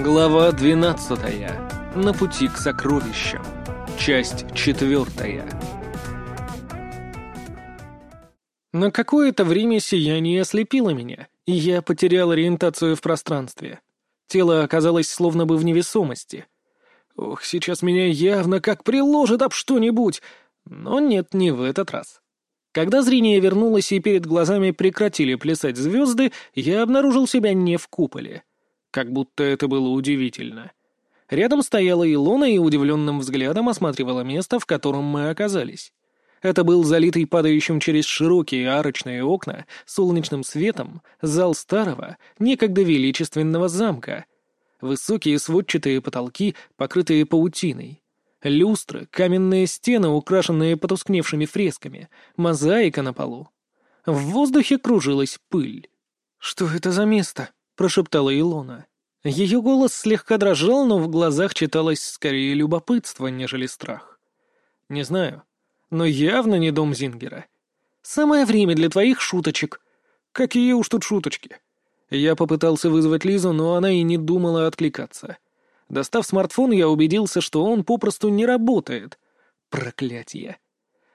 Глава 12. На пути к сокровищам. Часть 4. На какое-то время сияние ослепило меня, и я потерял ориентацию в пространстве. Тело оказалось словно бы в невесомости. Ох, сейчас меня явно как приложит об что-нибудь. Но нет, не в этот раз. Когда зрение вернулось и перед глазами прекратили плясать звезды, я обнаружил себя не в куполе. Как будто это было удивительно. Рядом стояла Илона и удивленным взглядом осматривала место, в котором мы оказались. Это был залитый падающим через широкие арочные окна солнечным светом зал старого, некогда величественного замка. Высокие сводчатые потолки, покрытые паутиной. Люстры, каменные стены, украшенные потускневшими фресками, мозаика на полу. В воздухе кружилась пыль. «Что это за место?» — прошептала Илона. Ее голос слегка дрожал, но в глазах читалось скорее любопытство, нежели страх. «Не знаю, но явно не дом Зингера. Самое время для твоих шуточек. Какие уж тут шуточки?» Я попытался вызвать Лизу, но она и не думала откликаться. Достав смартфон, я убедился, что он попросту не работает. Проклятие.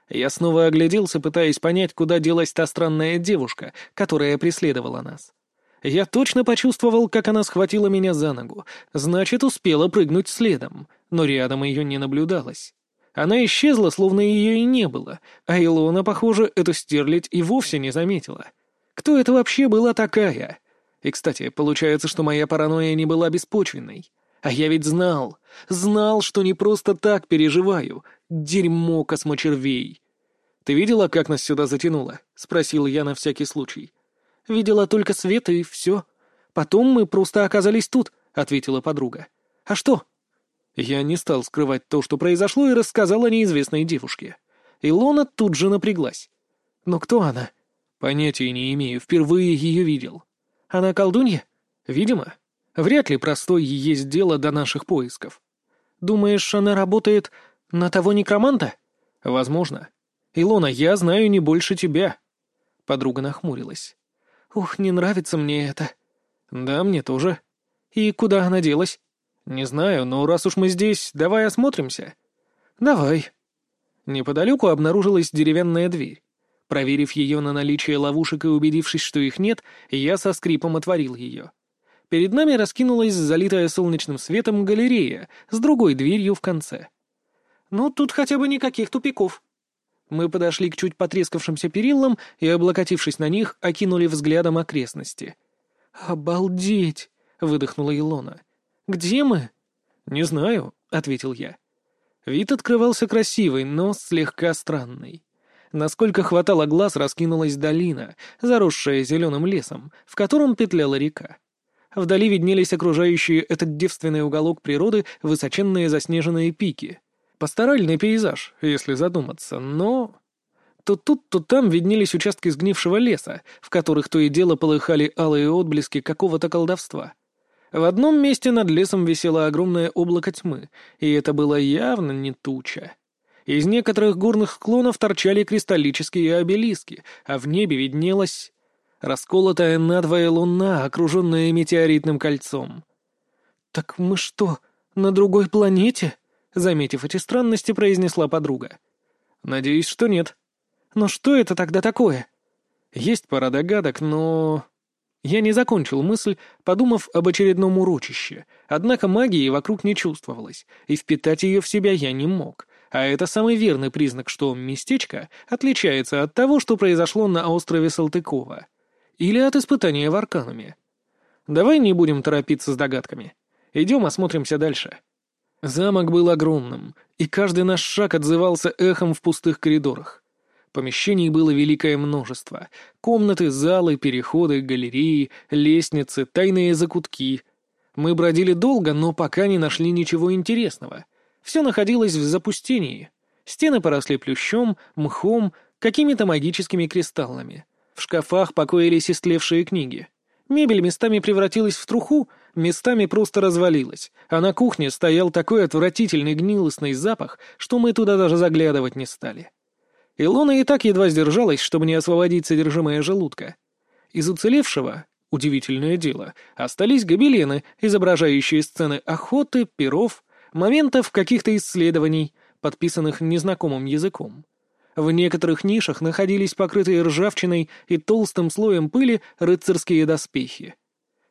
Я снова огляделся, пытаясь понять, куда делась та странная девушка, которая преследовала нас. Я точно почувствовал, как она схватила меня за ногу. Значит, успела прыгнуть следом, но рядом ее не наблюдалось. Она исчезла, словно ее и не было, а Илона, похоже, эту стерлядь и вовсе не заметила. Кто это вообще была такая? И, кстати, получается, что моя паранойя не была беспочвенной. А я ведь знал, знал, что не просто так переживаю. Дерьмо космочервей. «Ты видела, как нас сюда затянуло?» — спросил я на всякий случай. «Видела только свет и все. Потом мы просто оказались тут», — ответила подруга. «А что?» Я не стал скрывать то, что произошло, и рассказал о неизвестной девушке. Илона тут же напряглась. «Но кто она?» «Понятия не имею, впервые ее видел». «Она колдунья?» «Видимо». Вряд ли простой есть дело до наших поисков. Думаешь, она работает на того некроманта? Возможно. Илона, я знаю не больше тебя. Подруга нахмурилась. Ух, не нравится мне это. Да, мне тоже. И куда она делась? Не знаю, но раз уж мы здесь, давай осмотримся. Давай. Неподалеку обнаружилась деревянная дверь. Проверив ее на наличие ловушек и убедившись, что их нет, я со скрипом отворил ее. Перед нами раскинулась залитая солнечным светом галерея с другой дверью в конце. «Ну, тут хотя бы никаких тупиков». Мы подошли к чуть потрескавшимся перилам и, облокотившись на них, окинули взглядом окрестности. «Обалдеть!» — выдохнула Илона. «Где мы?» «Не знаю», — ответил я. Вид открывался красивый, но слегка странный. Насколько хватало глаз, раскинулась долина, заросшая зеленым лесом, в котором петляла река. Вдали виднелись окружающие этот девственный уголок природы высоченные заснеженные пики. Пасторальный пейзаж, если задуматься, но... То тут, то там виднелись участки сгнившего леса, в которых то и дело полыхали алые отблески какого-то колдовства. В одном месте над лесом висело огромное облако тьмы, и это было явно не туча. Из некоторых горных склонов торчали кристаллические обелиски, а в небе виднелась расколотая надвое луна, окруженная метеоритным кольцом. «Так мы что, на другой планете?» — заметив эти странности, произнесла подруга. «Надеюсь, что нет. Но что это тогда такое?» «Есть пара догадок, но...» Я не закончил мысль, подумав об очередном урочище, однако магии вокруг не чувствовалось, и впитать ее в себя я не мог, а это самый верный признак, что местечко отличается от того, что произошло на острове Салтыкова. Или от испытания в арканами. Давай не будем торопиться с догадками. Идем осмотримся дальше. Замок был огромным, и каждый наш шаг отзывался эхом в пустых коридорах. Помещений было великое множество. Комнаты, залы, переходы, галереи, лестницы, тайные закутки. Мы бродили долго, но пока не нашли ничего интересного. Все находилось в запустении. Стены поросли плющом, мхом, какими-то магическими кристаллами. В шкафах покоились истлевшие книги. Мебель местами превратилась в труху, местами просто развалилась, а на кухне стоял такой отвратительный гнилостный запах, что мы туда даже заглядывать не стали. Илона и так едва сдержалась, чтобы не освободить содержимое желудка. Из уцелевшего Удивительное дело, остались гобелены, изображающие сцены охоты, перов, моментов каких-то исследований, подписанных незнакомым языком. В некоторых нишах находились покрытые ржавчиной и толстым слоем пыли рыцарские доспехи.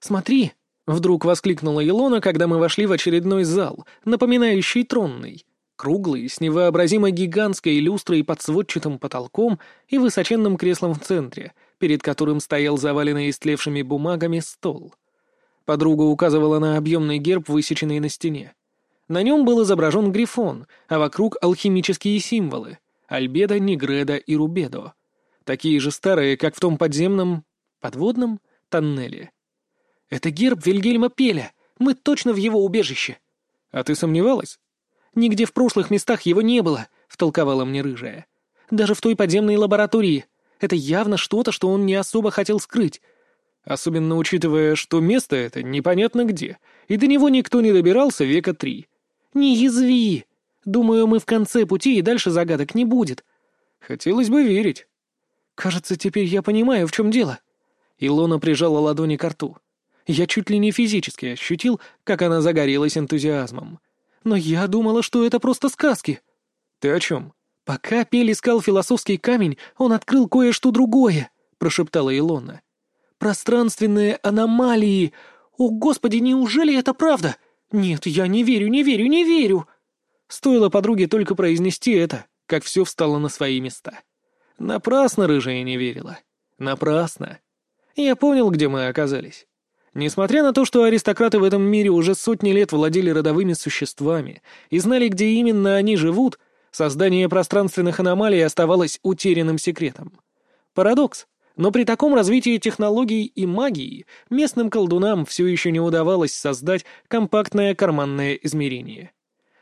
«Смотри!» — вдруг воскликнула Илона, когда мы вошли в очередной зал, напоминающий тронный. Круглый, с невообразимо гигантской люстрой под сводчатым потолком и высоченным креслом в центре, перед которым стоял заваленный истлевшими бумагами стол. Подруга указывала на объемный герб, высеченный на стене. На нем был изображен грифон, а вокруг алхимические символы — альбедо, негредо и рубедо. Такие же старые, как в том подземном... подводном тоннеле. «Это герб Вильгельма Пеля. Мы точно в его убежище». «А ты сомневалась?» «Нигде в прошлых местах его не было», — втолковала мне рыжая. «Даже в той подземной лаборатории. Это явно что-то, что он не особо хотел скрыть. Особенно учитывая, что место это непонятно где, и до него никто не добирался века три. Не язви! Думаю, мы в конце пути, и дальше загадок не будет. Хотелось бы верить. Кажется, теперь я понимаю, в чем дело. Илона прижала ладони к рту. Я чуть ли не физически ощутил, как она загорелась энтузиазмом. Но я думала, что это просто сказки. Ты о чем? Пока Пель искал философский камень, он открыл кое-что другое, прошептала Илона. Пространственные аномалии. О, господи, неужели это правда? Нет, я не верю, не верю, не верю. Стоило подруге только произнести это, как все встало на свои места. Напрасно рыжая не верила. Напрасно. Я понял, где мы оказались. Несмотря на то, что аристократы в этом мире уже сотни лет владели родовыми существами и знали, где именно они живут, создание пространственных аномалий оставалось утерянным секретом. Парадокс. Но при таком развитии технологий и магии местным колдунам все еще не удавалось создать компактное карманное измерение.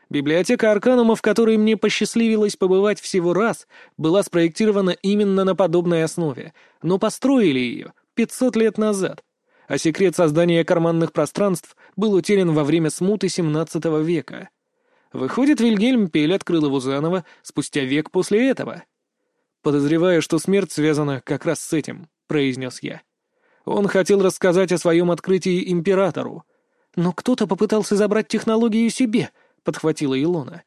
Библиотека Арканума, в которой мне посчастливилось побывать всего раз, была спроектирована именно на подобной основе, но построили ее 500 лет назад — а секрет создания карманных пространств был утерян во время смуты XVII века. Выходит, Вильгельм Пель открыл его заново спустя век после этого. «Подозреваю, что смерть связана как раз с этим», — произнес я. Он хотел рассказать о своем открытии императору. «Но кто-то попытался забрать технологию себе», — подхватила Илона.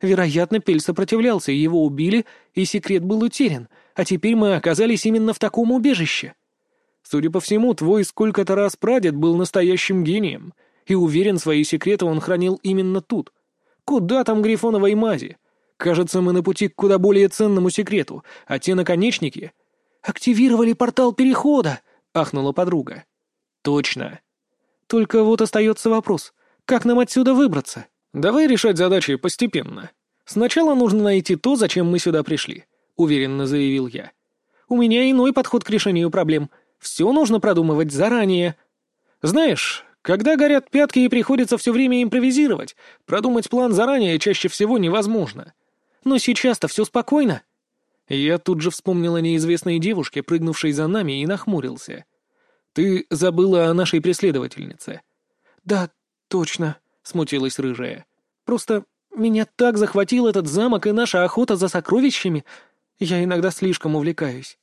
«Вероятно, Пель сопротивлялся, его убили, и секрет был утерян, а теперь мы оказались именно в таком убежище». Судя по всему, твой сколько-то раз прадед был настоящим гением, и уверен, свои секреты он хранил именно тут. Куда там грифоновой мази? Кажется, мы на пути к куда более ценному секрету, а те наконечники... «Активировали портал перехода!» — ахнула подруга. «Точно. Только вот остается вопрос, как нам отсюда выбраться? Давай решать задачи постепенно. Сначала нужно найти то, зачем мы сюда пришли», — уверенно заявил я. «У меня иной подход к решению проблем — все нужно продумывать заранее. Знаешь, когда горят пятки и приходится все время импровизировать, продумать план заранее чаще всего невозможно. Но сейчас-то все спокойно. Я тут же вспомнил о неизвестной девушке, прыгнувшей за нами, и нахмурился. «Ты забыла о нашей преследовательнице». «Да, точно», — смутилась рыжая. «Просто меня так захватил этот замок и наша охота за сокровищами. Я иногда слишком увлекаюсь».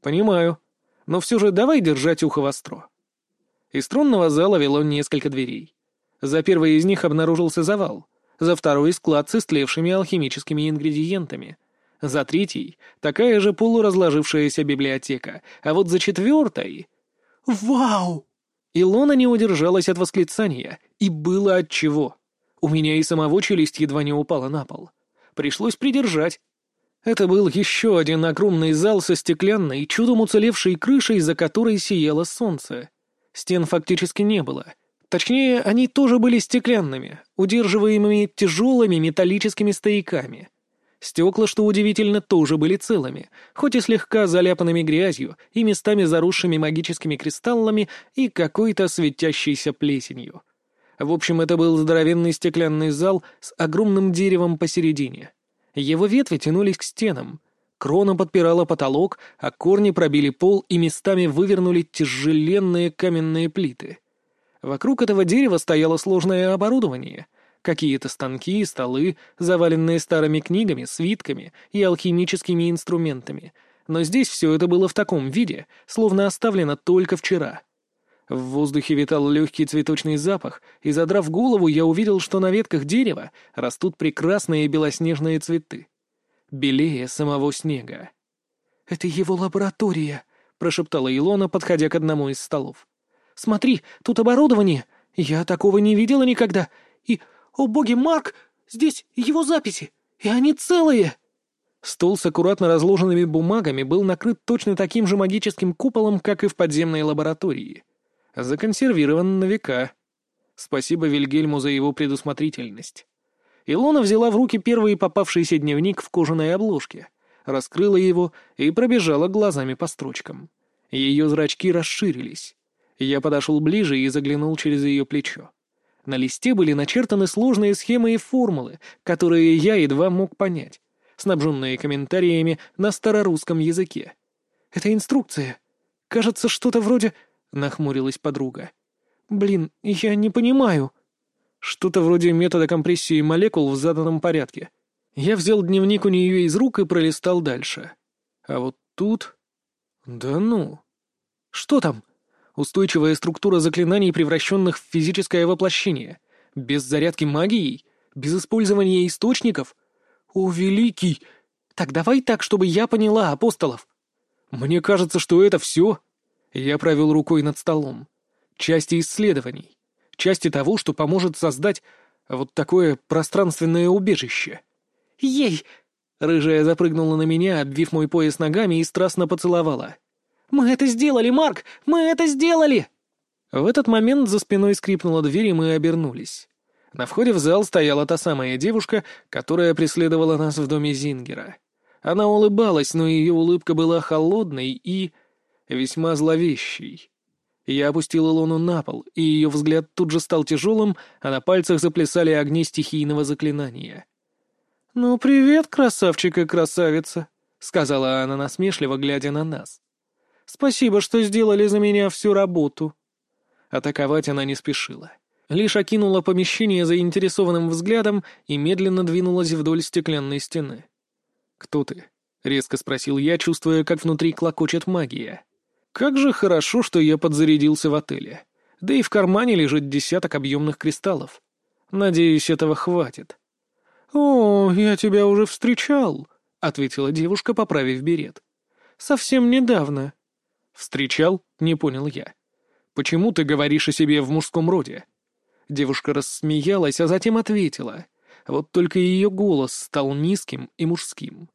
«Понимаю», но все же давай держать ухо востро. Из тронного зала вело несколько дверей. За первой из них обнаружился завал, за второй — склад с истлевшими алхимическими ингредиентами, за третьей — такая же полуразложившаяся библиотека, а вот за четвертой... «Вау!» Илона не удержалась от восклицания, и было отчего. У меня и самого челюсть едва не упала на пол. Пришлось придержать, это был еще один огромный зал со стеклянной, чудом уцелевшей крышей, за которой сияло солнце. Стен фактически не было. Точнее, они тоже были стеклянными, удерживаемыми тяжелыми металлическими стояками. Стекла, что удивительно, тоже были целыми, хоть и слегка заляпанными грязью и местами заросшими магическими кристаллами и какой-то светящейся плесенью. В общем, это был здоровенный стеклянный зал с огромным деревом посередине. Его ветви тянулись к стенам. Крона подпирала потолок, а корни пробили пол и местами вывернули тяжеленные каменные плиты. Вокруг этого дерева стояло сложное оборудование. Какие-то станки, столы, заваленные старыми книгами, свитками и алхимическими инструментами. Но здесь все это было в таком виде, словно оставлено только вчера. В воздухе витал легкий цветочный запах, и, задрав голову, я увидел, что на ветках дерева растут прекрасные белоснежные цветы. Белее самого снега. «Это его лаборатория», — прошептала Илона, подходя к одному из столов. «Смотри, тут оборудование. Я такого не видела никогда. И, о боги, Марк, здесь его записи, и они целые!» Стол с аккуратно разложенными бумагами был накрыт точно таким же магическим куполом, как и в подземной лаборатории. Законсервирован на века. Спасибо Вильгельму за его предусмотрительность. Илона взяла в руки первый попавшийся дневник в кожаной обложке, раскрыла его и пробежала глазами по строчкам. Ее зрачки расширились. Я подошел ближе и заглянул через ее плечо. На листе были начертаны сложные схемы и формулы, которые я едва мог понять снабженные комментариями на старорусском языке. «Это инструкция. Кажется, что-то вроде...» — нахмурилась подруга. «Блин, я не понимаю». «Что-то вроде метода компрессии молекул в заданном порядке». Я взял дневник у нее из рук и пролистал дальше. А вот тут... Да ну... Что там? Устойчивая структура заклинаний, превращенных в физическое воплощение. Без зарядки магией? Без использования источников? «О, великий! Так давай так, чтобы я поняла, апостолов!» «Мне кажется, что это все...» Я провел рукой над столом. Части исследований. Части того, что поможет создать вот такое пространственное убежище. «Ей!» Рыжая запрыгнула на меня, обвив мой пояс ногами и страстно поцеловала. «Мы это сделали, Марк! Мы это сделали!» В этот момент за спиной скрипнула дверь, и мы обернулись. На входе в зал стояла та самая девушка, которая преследовала нас в доме Зингера. Она улыбалась, но ее улыбка была холодной и... весьма зловещей. Я опустил Илону на пол, и ее взгляд тут же стал тяжелым, а на пальцах заплясали огни стихийного заклинания. «Ну, привет, красавчик и красавица», — сказала она насмешливо, глядя на нас. «Спасибо, что сделали за меня всю работу». Атаковать она не спешила лишь окинула помещение заинтересованным взглядом и медленно двинулась вдоль стеклянной стены. «Кто ты?» — резко спросил я, чувствуя, как внутри клокочет магия. «Как же хорошо, что я подзарядился в отеле. Да и в кармане лежит десяток объемных кристаллов. Надеюсь, этого хватит». «О, я тебя уже встречал», — ответила девушка, поправив берет. «Совсем недавно». «Встречал?» — не понял я. «Почему ты говоришь о себе в мужском роде?» Девушка рассмеялась, а затем ответила. Вот только ее голос стал низким и мужским.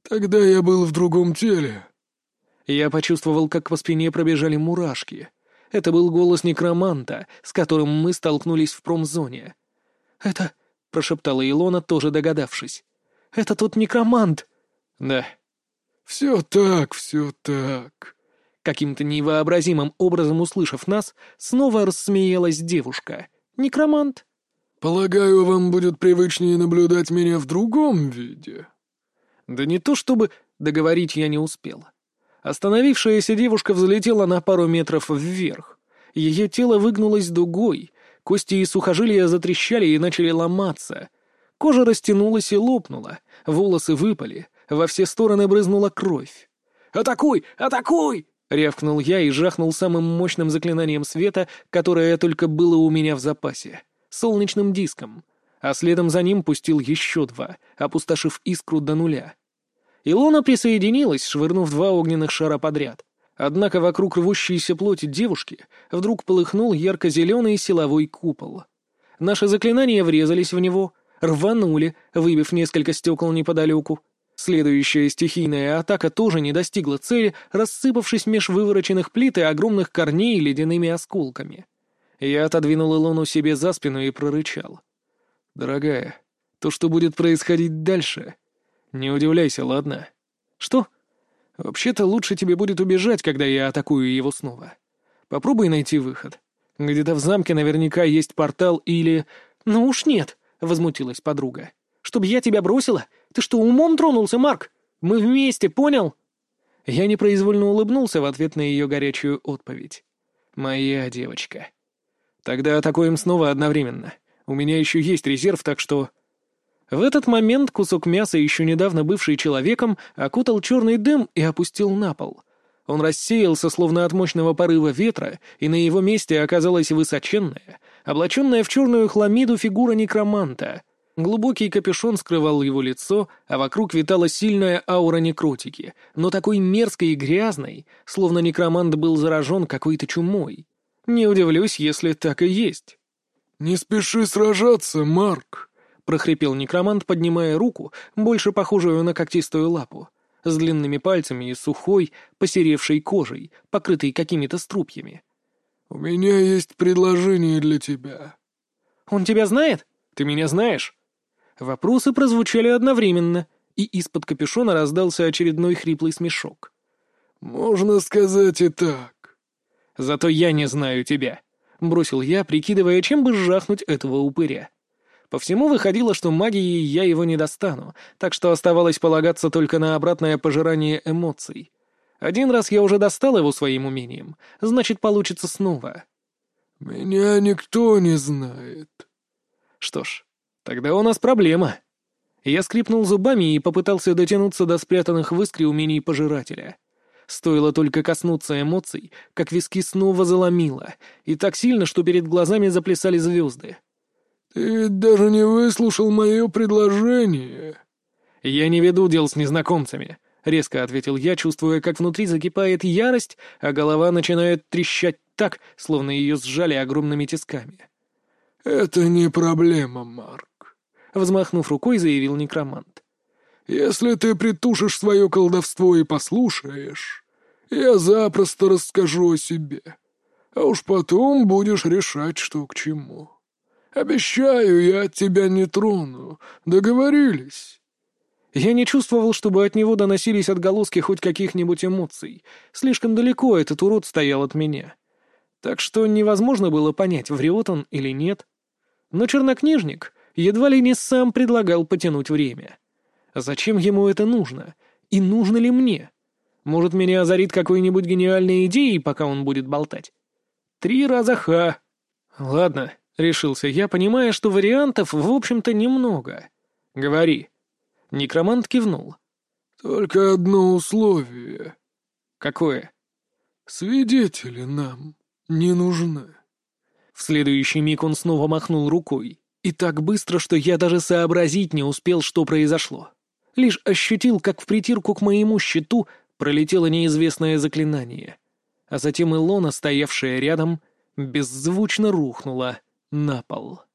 «Тогда я был в другом теле». Я почувствовал, как по спине пробежали мурашки. Это был голос некроманта, с которым мы столкнулись в промзоне. «Это...» — прошептала Илона, тоже догадавшись. «Это тот некромант!» «Да». «Все так, все так». Каким-то невообразимым образом услышав нас, снова рассмеялась девушка — Некромант. Полагаю, вам будет привычнее наблюдать меня в другом виде. Да не то чтобы договорить я не успел. Остановившаяся девушка взлетела на пару метров вверх. Ее тело выгнулось дугой, кости и сухожилия затрещали и начали ломаться. Кожа растянулась и лопнула, волосы выпали, во все стороны брызнула кровь. «Атакуй! Атакуй!» — рявкнул я и жахнул самым мощным заклинанием света, которое только было у меня в запасе — солнечным диском, а следом за ним пустил еще два, опустошив искру до нуля. Илона присоединилась, швырнув два огненных шара подряд. Однако вокруг рвущейся плоти девушки вдруг полыхнул ярко-зеленый силовой купол. Наши заклинания врезались в него, рванули, выбив несколько стекол неподалеку, Следующая стихийная атака тоже не достигла цели, рассыпавшись меж вывороченных плит и огромных корней ледяными осколками. Я отодвинул Илону себе за спину и прорычал. «Дорогая, то, что будет происходить дальше, не удивляйся, ладно?» «Что?» «Вообще-то лучше тебе будет убежать, когда я атакую его снова. Попробуй найти выход. Где-то в замке наверняка есть портал или...» «Ну уж нет», — возмутилась подруга. «Чтобы я тебя бросила? Ты что, умом тронулся, Марк? Мы вместе, понял?» Я непроизвольно улыбнулся в ответ на ее горячую отповедь. «Моя девочка. Тогда атакуем снова одновременно. У меня еще есть резерв, так что...» В этот момент кусок мяса, еще недавно бывший человеком, окутал черный дым и опустил на пол. Он рассеялся, словно от мощного порыва ветра, и на его месте оказалась высоченная, облаченная в черную хламиду фигура некроманта. Глубокий капюшон скрывал его лицо, а вокруг витала сильная аура некротики, но такой мерзкой и грязной, словно некромант был заражен какой-то чумой. Не удивлюсь, если так и есть. «Не спеши сражаться, Марк», — прохрипел некромант, поднимая руку, больше похожую на когтистую лапу с длинными пальцами и сухой, посеревшей кожей, покрытой какими-то струпьями. «У меня есть предложение для тебя». «Он тебя знает? Ты меня знаешь?» Вопросы прозвучали одновременно, и из-под капюшона раздался очередной хриплый смешок. «Можно сказать и так». «Зато я не знаю тебя», — бросил я, прикидывая, чем бы жахнуть этого упыря. По всему выходило, что магией я его не достану, так что оставалось полагаться только на обратное пожирание эмоций. Один раз я уже достал его своим умением, значит, получится снова. «Меня никто не знает». Что ж, тогда у нас проблема. Я скрипнул зубами и попытался дотянуться до спрятанных в искре умений пожирателя. Стоило только коснуться эмоций, как виски снова заломило, и так сильно, что перед глазами заплясали звезды. «Ты даже не выслушал мое предложение». «Я не веду дел с незнакомцами», — резко ответил я, чувствуя, как внутри закипает ярость, а голова начинает трещать так, словно ее сжали огромными тисками. «Это не проблема, Марк», — взмахнув рукой, заявил некромант. «Если ты притушишь свое колдовство и послушаешь, я запросто расскажу о себе, а уж потом будешь решать, что к чему». Обещаю, я тебя не трону. Договорились?» Я не чувствовал, чтобы от него доносились отголоски хоть каких-нибудь эмоций. Слишком далеко этот урод стоял от меня. Так что невозможно было понять, врет он или нет. Но чернокнижник едва ли не сам предлагал потянуть время. Зачем ему это нужно? И нужно ли мне? Может, меня озарит какой-нибудь гениальной идеей, пока он будет болтать? Три раза ха. Ладно, — решился я, понимая, что вариантов, в общем-то, немного. «Говори». Некромант кивнул. «Только одно условие». «Какое?» «Свидетели нам не нужны». В следующий миг он снова махнул рукой. И так быстро, что я даже сообразить не успел, что произошло. Лишь ощутил, как в притирку к моему щиту пролетело неизвестное заклинание. А затем Илона, стоявшая рядом, беззвучно рухнула на пол.